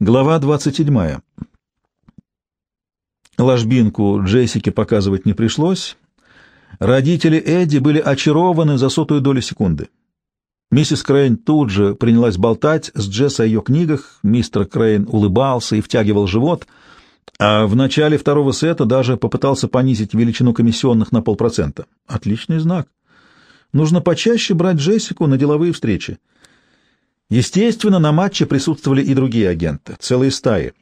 Глава 27. Ложбинку Джессике показывать не пришлось. Родители Эдди были очарованы за сотую долю секунды. Миссис Крейн тут же принялась болтать с Джесс о ее книгах, мистер Крейн улыбался и втягивал живот, а в начале второго сета даже попытался понизить величину комиссионных на полпроцента. Отличный знак. Нужно почаще брать Джессику на деловые встречи. Естественно, на матче присутствовали и другие агенты, целые стаи.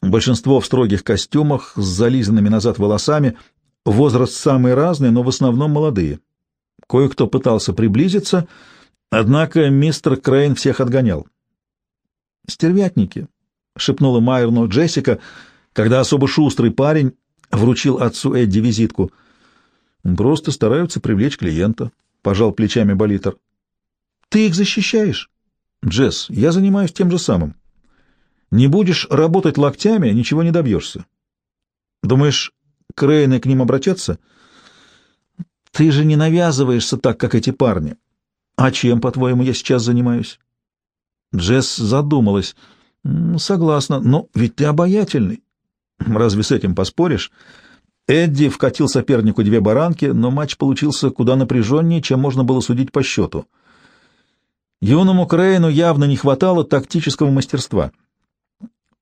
Большинство в строгих костюмах с зализанными назад волосами, возраст самый разный, но в основном молодые. Кое-кто пытался приблизиться, однако мистер Крейн всех отгонял. «Стервятники», — шепнула Майерну Джессика, когда особо шустрый парень вручил отцу Эдди визитку. «Просто стараются привлечь клиента», — пожал плечами Болитер. «Ты их защищаешь?» «Джесс, я занимаюсь тем же самым. Не будешь работать локтями, ничего не добьешься. Думаешь, Крейны к ним обратятся? Ты же не навязываешься так, как эти парни. А чем, по-твоему, я сейчас занимаюсь? Джесс задумалась. Согласна, но ведь ты обаятельный. Разве с этим поспоришь? Эдди вкатил сопернику две баранки, но матч получился куда напряженнее, чем можно было судить по счету. Юному Крейну явно не хватало тактического мастерства —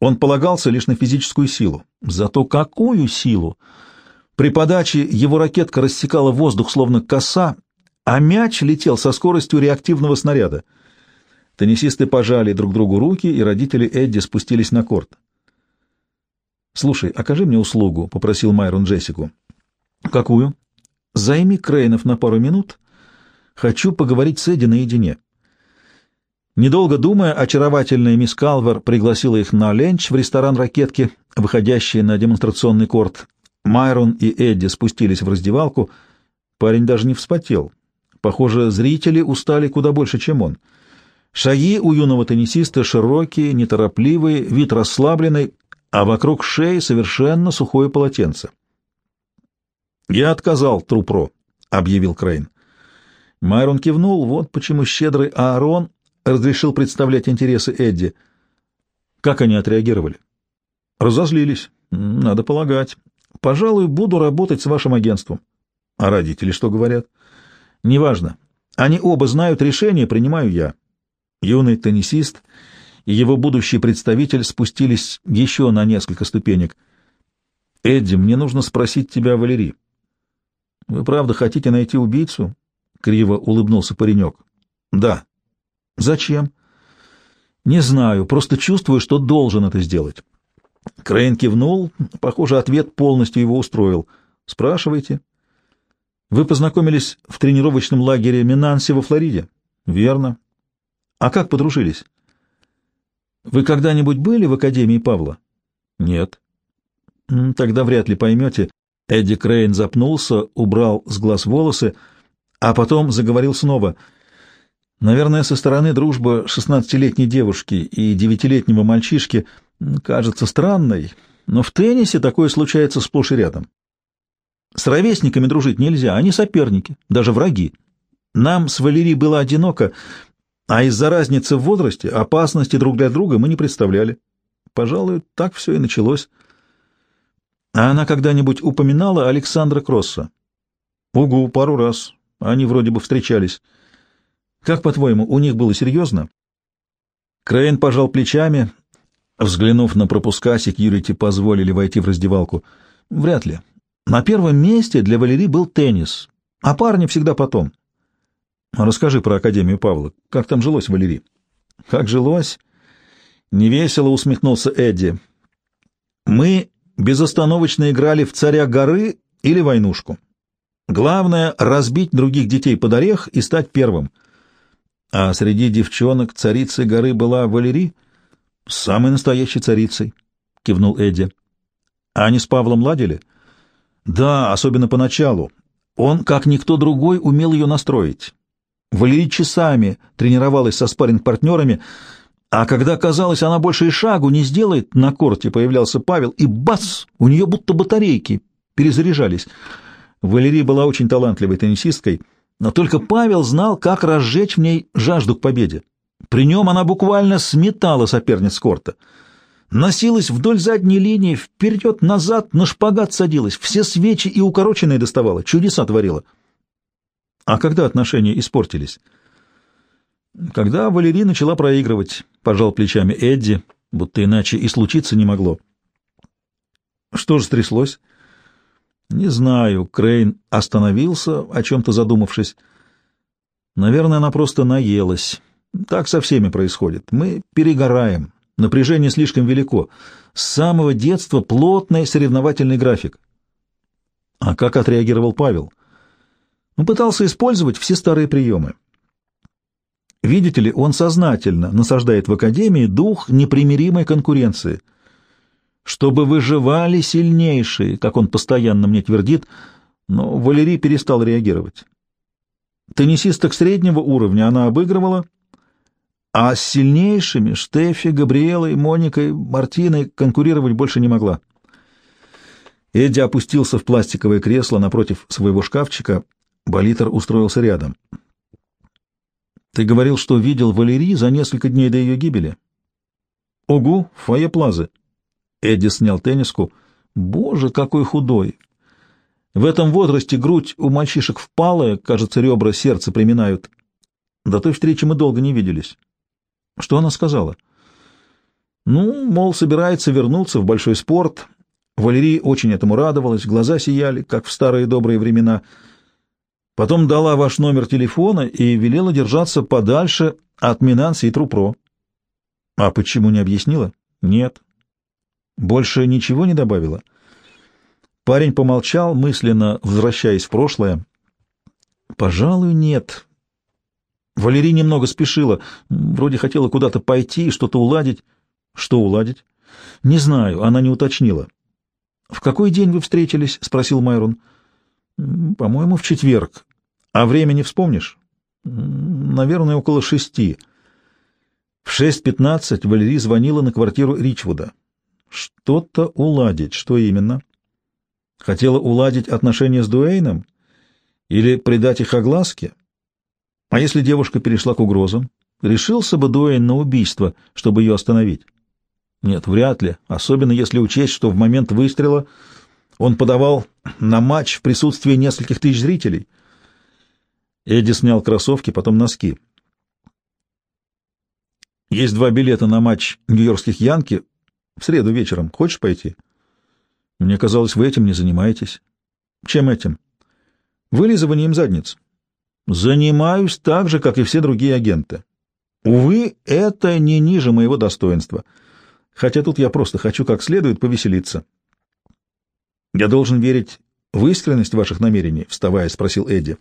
он полагался лишь на физическую силу. Зато какую силу! При подаче его ракетка рассекала воздух словно коса, а мяч летел со скоростью реактивного снаряда. Теннисисты пожали друг другу руки, и родители Эдди спустились на корт. «Слушай, окажи мне услугу», — попросил Майрон Джессику. «Какую?» «Займи Крейнов на пару минут. Хочу поговорить с Эдди наедине». Недолго думая, очаровательная мисс Калвер пригласила их на ленч в ресторан «Ракетки», выходящий на демонстрационный корт. Майрон и Эдди спустились в раздевалку. Парень даже не вспотел. Похоже, зрители устали куда больше, чем он. Шаги у юного теннисиста широкие, неторопливые, вид расслабленный, а вокруг шеи совершенно сухое полотенце. «Я отказал Трупро», — объявил Крейн. Майрон кивнул, вот почему щедрый Аарон разрешил представлять интересы Эдди. Как они отреагировали? Разозлились. Надо полагать. Пожалуй, буду работать с вашим агентством. А родители что говорят? Неважно. Они оба знают решение, принимаю я. Юный теннисист и его будущий представитель спустились еще на несколько ступенек. «Эдди, мне нужно спросить тебя, Валерий. Вы правда хотите найти убийцу?» — криво улыбнулся паренек. «Да», Зачем? Не знаю, просто чувствую, что должен это сделать. Крейн кивнул, похоже, ответ полностью его устроил. Спрашивайте. Вы познакомились в тренировочном лагере Минанси во Флориде? Верно. А как подружились? Вы когда-нибудь были в Академии Павла? Нет. Тогда вряд ли поймете. Эдди Крейн запнулся, убрал с глаз волосы, а потом заговорил снова — Наверное, со стороны дружба шестнадцатилетней девушки и девятилетнего мальчишки кажется странной, но в теннисе такое случается сплошь и рядом. С ровесниками дружить нельзя, они соперники, даже враги. Нам с Валерией было одиноко, а из-за разницы в возрасте опасности друг для друга мы не представляли. Пожалуй, так все и началось. А она когда-нибудь упоминала Александра Кросса? Угу, пару раз. Они вроде бы встречались. Как, по-твоему, у них было серьезно? Крейн пожал плечами, взглянув на пропуска, секьюрити позволили войти в раздевалку. Вряд ли. На первом месте для Валерии был теннис, а парни всегда потом. Расскажи про Академию Павла. Как там жилось, Валерий? Как жилось? Невесело усмехнулся Эдди. Мы безостановочно играли в царя горы или войнушку. Главное — разбить других детей под орех и стать первым — а среди девчонок царицей горы была Валерий? Самой настоящей царицей, кивнул Эдди. А они с Павлом ладили? Да, особенно поначалу. Он, как никто другой, умел ее настроить. Валерий часами тренировалась со спарринг-партнерами, а когда казалось, она больше и шагу не сделает, на корте появлялся Павел, и бац! У нее будто батарейки перезаряжались. Валерия была очень талантливой теннисисткой — но только Павел знал, как разжечь в ней жажду к победе. При нем она буквально сметала соперниц корта. Носилась вдоль задней линии, вперед, назад, на шпагат садилась, все свечи и укороченные доставала, чудеса творила. А когда отношения испортились? Когда Валерий начала проигрывать, пожал плечами Эдди, будто иначе и случиться не могло. Что же стряслось? Не знаю. Крейн остановился, о чем-то задумавшись. Наверное, она просто наелась. Так со всеми происходит. Мы перегораем. Напряжение слишком велико. С самого детства плотный соревновательный график. А как отреагировал Павел? Он пытался использовать все старые приемы. Видите ли, он сознательно насаждает в Академии дух непримиримой конкуренции. Чтобы выживали сильнейшие, как он постоянно мне твердит, но Валерий перестал реагировать. Теннисисток среднего уровня она обыгрывала, а с сильнейшими Штефи, Габриэлой, Моникой, Мартиной конкурировать больше не могла. Эдди опустился в пластиковое кресло напротив своего шкафчика. Болитер устроился рядом. «Ты говорил, что видел Валерий за несколько дней до ее гибели?» «Огу, фойе плазы». Эдди снял тенниску. «Боже, какой худой!» В этом возрасте грудь у мальчишек впалая, кажется, ребра сердце приминают. До той встречи мы долго не виделись. Что она сказала? Ну, мол, собирается вернуться в большой спорт. Валерий очень этому радовалась, глаза сияли, как в старые добрые времена. Потом дала ваш номер телефона и велела держаться подальше от Минанси и Трупро. А почему не объяснила? Нет. Больше ничего не добавила? Парень помолчал, мысленно возвращаясь в прошлое. Пожалуй, нет. Валерий немного спешила, вроде хотела куда-то пойти и что-то уладить. Что уладить? Не знаю, она не уточнила. В какой день вы встретились? спросил Майрон. По-моему, в четверг. А время не вспомнишь? Наверное, около шести. В шесть пятнадцать Валерий звонила на квартиру Ричвуда. Что-то уладить. Что именно? Хотела уладить отношения с Дуэйном? Или придать их огласке? А если девушка перешла к угрозам? Решился бы Дуэйн на убийство, чтобы ее остановить? Нет, вряд ли, особенно если учесть, что в момент выстрела он подавал на матч в присутствии нескольких тысяч зрителей. Эдди снял кроссовки, потом носки. Есть два билета на матч нью-йоркских Янки в среду вечером. Хочешь пойти? Мне казалось, вы этим не занимаетесь. Чем этим? Вылизыванием задниц. Занимаюсь так же, как и все другие агенты. Увы, это не ниже моего достоинства. Хотя тут я просто хочу как следует повеселиться. Я должен верить в искренность ваших намерений, вставая, спросил Эдди.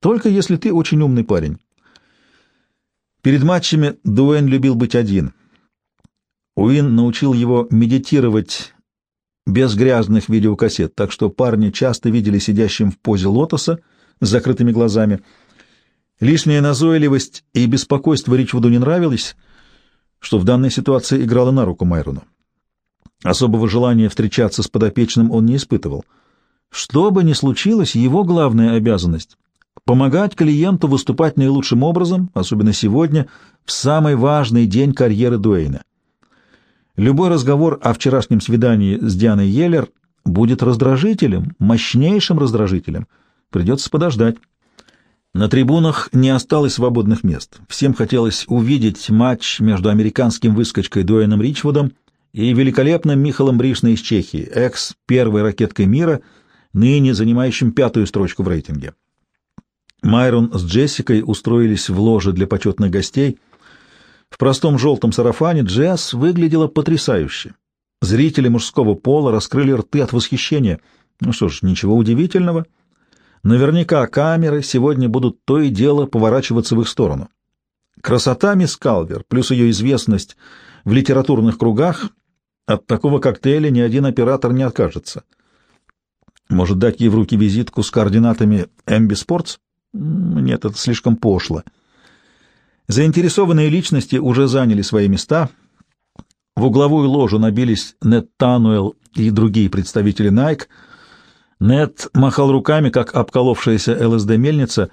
Только если ты очень умный парень. Перед матчами Дуэн любил быть один. Уин научил его медитировать без грязных видеокассет, так что парни часто видели сидящим в позе лотоса с закрытыми глазами. Лишняя назойливость и беспокойство Ричвуду не нравились, что в данной ситуации играло на руку Майрону. Особого желания встречаться с подопечным он не испытывал. Что бы ни случилось, его главная обязанность — помогать клиенту выступать наилучшим образом, особенно сегодня, в самый важный день карьеры Дуэйна. Любой разговор о вчерашнем свидании с Дианой Йеллер будет раздражителем, мощнейшим раздражителем — Придется подождать. На трибунах не осталось свободных мест. Всем хотелось увидеть матч между американским выскочкой Дуэном Ричвудом и великолепным Михалом Бришной из Чехии, экс первой ракеткой мира, ныне занимающим пятую строчку в рейтинге. Майрон с Джессикой устроились в ложе для почетных гостей. В простом желтом сарафане Джесс выглядела потрясающе. Зрители мужского пола раскрыли рты от восхищения. Ну что ж, ничего удивительного — Наверняка камеры сегодня будут то и дело поворачиваться в их сторону. Красота мисс Калвер, плюс ее известность в литературных кругах, от такого коктейля ни один оператор не откажется. Может, дать ей в руки визитку с координатами MB Sports? Нет, это слишком пошло. Заинтересованные личности уже заняли свои места. В угловую ложу набились Нет Тануэл и другие представители Nike — Нед махал руками, как обколовшаяся ЛСД-мельница.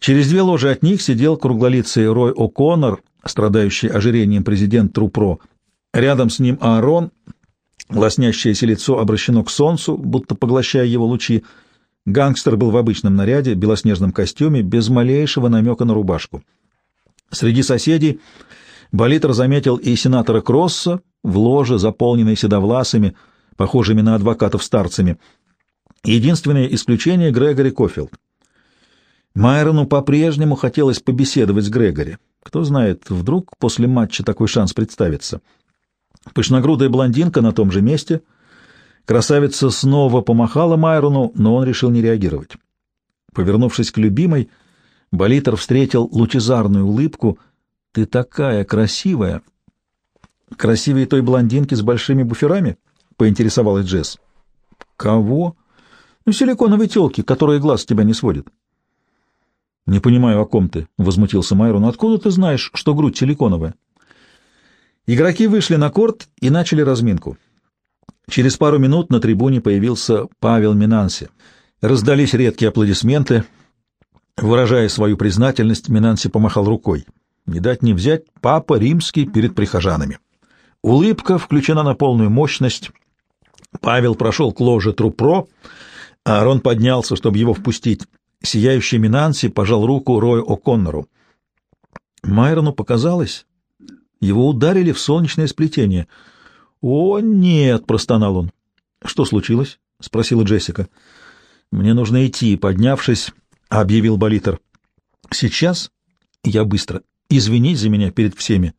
Через две ложи от них сидел круглолицый Рой О'Коннор, страдающий ожирением президент Трупро. Рядом с ним Аарон, лоснящееся лицо обращено к солнцу, будто поглощая его лучи. Гангстер был в обычном наряде, белоснежном костюме, без малейшего намека на рубашку. Среди соседей Болитер заметил и сенатора Кросса в ложе, заполненной седовласыми, похожими на адвокатов-старцами. Единственное исключение — Грегори Кофилд. Майрону по-прежнему хотелось побеседовать с Грегори. Кто знает, вдруг после матча такой шанс представится. Пышногрудая блондинка на том же месте. Красавица снова помахала Майрону, но он решил не реагировать. Повернувшись к любимой, Болитер встретил лучезарную улыбку. «Ты такая красивая!» «Красивее той блондинки с большими буферами?» — поинтересовалась Джесс. «Кого?» «Ну, силиконовой телки, которая глаз с тебя не сводит». «Не понимаю, о ком ты», — возмутился Майрон. «Откуда ты знаешь, что грудь силиконовая?» Игроки вышли на корт и начали разминку. Через пару минут на трибуне появился Павел Минанси. Раздались редкие аплодисменты. Выражая свою признательность, Минанси помахал рукой. Не дать не взять папа римский перед прихожанами. Улыбка включена на полную мощность. Павел прошел к ложе Трупро, а Арон поднялся, чтобы его впустить. Сияющий Минанси пожал руку Рою О'Коннору. Майрону показалось, его ударили в солнечное сплетение. «О, нет!» — простонал он. «Что случилось?» — спросила Джессика. «Мне нужно идти», — поднявшись, объявил Болитер. «Сейчас?» «Я быстро. Извинись за меня перед всеми».